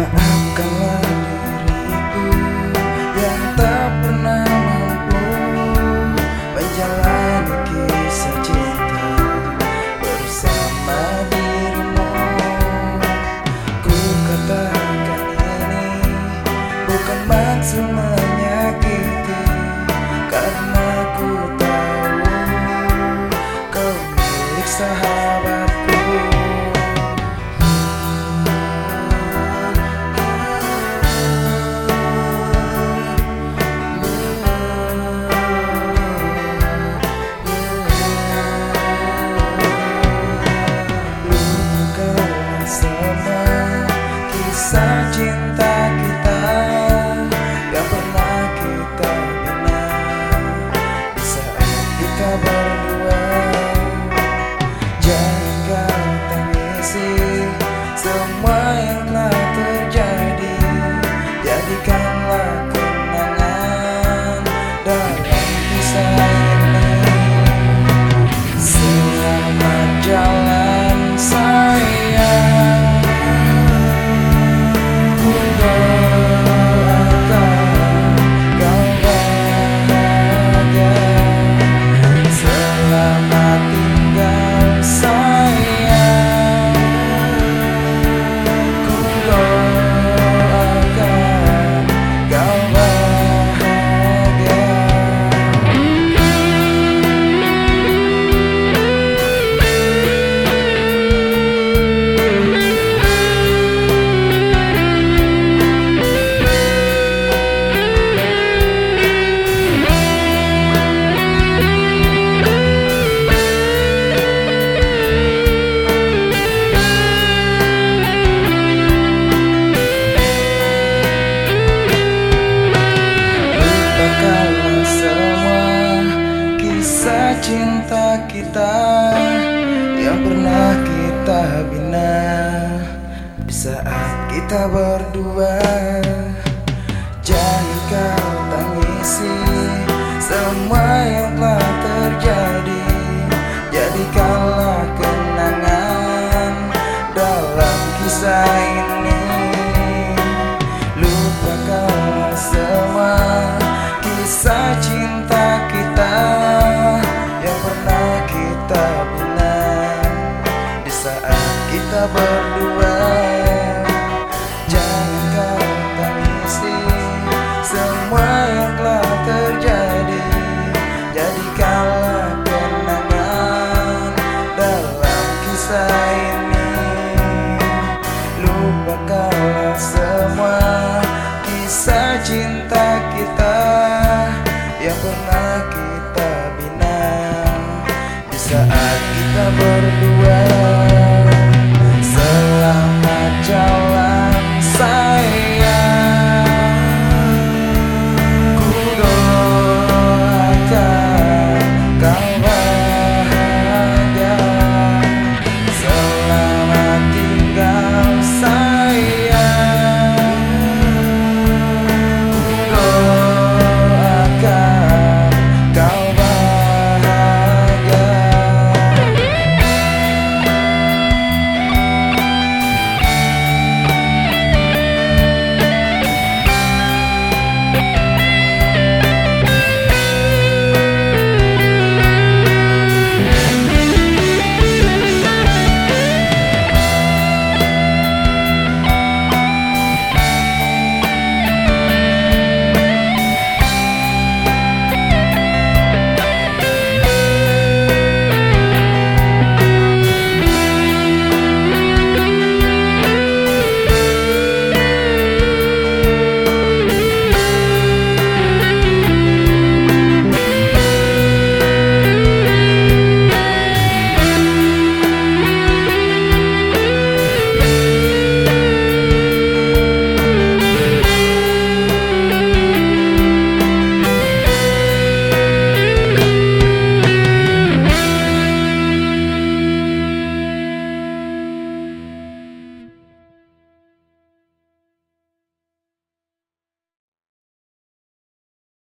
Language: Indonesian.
my eyes. kita-kita yang pernah kita bina. Di saat kita berdua Jangan kau tangisi semua yang telah terjadi. Jadikanlah kenangan dalam kisah ini. berdua